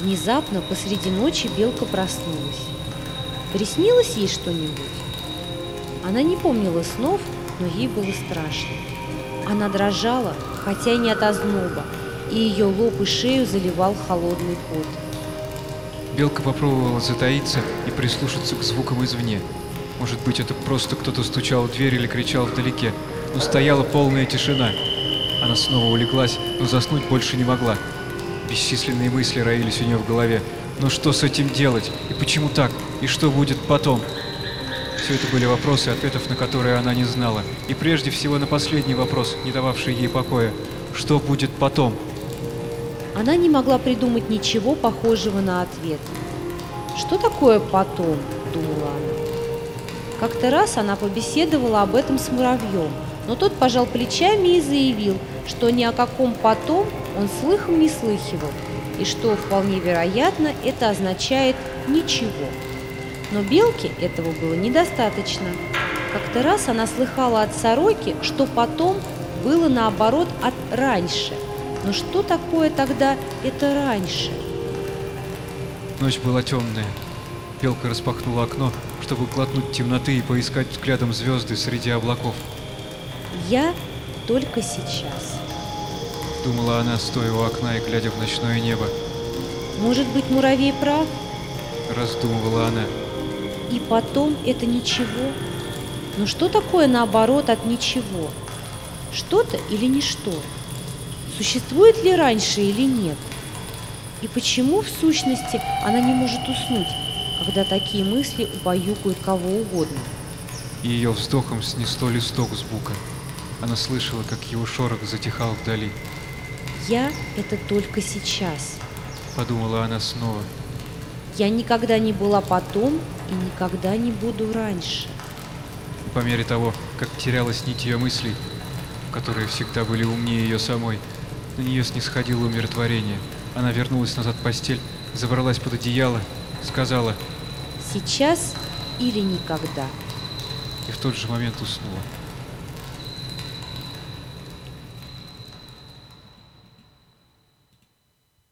Внезапно посреди ночи белка проснулась. Приснилось ей что-нибудь? Она не помнила снов, но ей было страшно. Она дрожала, хотя и не от озноба, и ее лоб и шею заливал холодный пот. Белка попробовала затаиться и прислушаться к звукам извне. Может быть, это просто кто-то стучал в дверь или кричал вдалеке, но стояла полная тишина. Она снова улеглась, но заснуть больше не могла. Бесчисленные мысли роились у нее в голове. Но что с этим делать? И почему так? И что будет потом? Все это были вопросы, ответов на которые она не знала. И прежде всего на последний вопрос, не дававший ей покоя. Что будет потом? Она не могла придумать ничего похожего на ответ. «Что такое потом?» – думала она. Как-то раз она побеседовала об этом с муравьем, но тот пожал плечами и заявил, что ни о каком потом он слыхом не слыхивал, и что, вполне вероятно, это означает «ничего». Но белке этого было недостаточно. Как-то раз она слыхала от сороки, что потом было наоборот от раньше. Но что такое тогда это раньше? Ночь была темная. Белка распахнула окно, чтобы глотнуть темноты и поискать взглядом звезды среди облаков. Я только сейчас. Думала она, стоя у окна и глядя в ночное небо. Может быть, муравей прав? Раздумывала она. И потом это ничего. Но что такое наоборот от ничего? Что-то или ничто? Существует ли раньше или нет? И почему, в сущности, она не может уснуть, когда такие мысли убаюкают кого угодно? И ее вздохом снесло листок с бука. Она слышала, как его шорох затихал вдали. «Я — это только сейчас», — подумала она снова. «Я никогда не была потом и никогда не буду раньше». По мере того, как терялась нить ее мыслей, которые всегда были умнее ее самой, на нее снисходило умиротворение. Она вернулась назад в постель, забралась под одеяло, сказала «Сейчас или никогда». И в тот же момент уснула.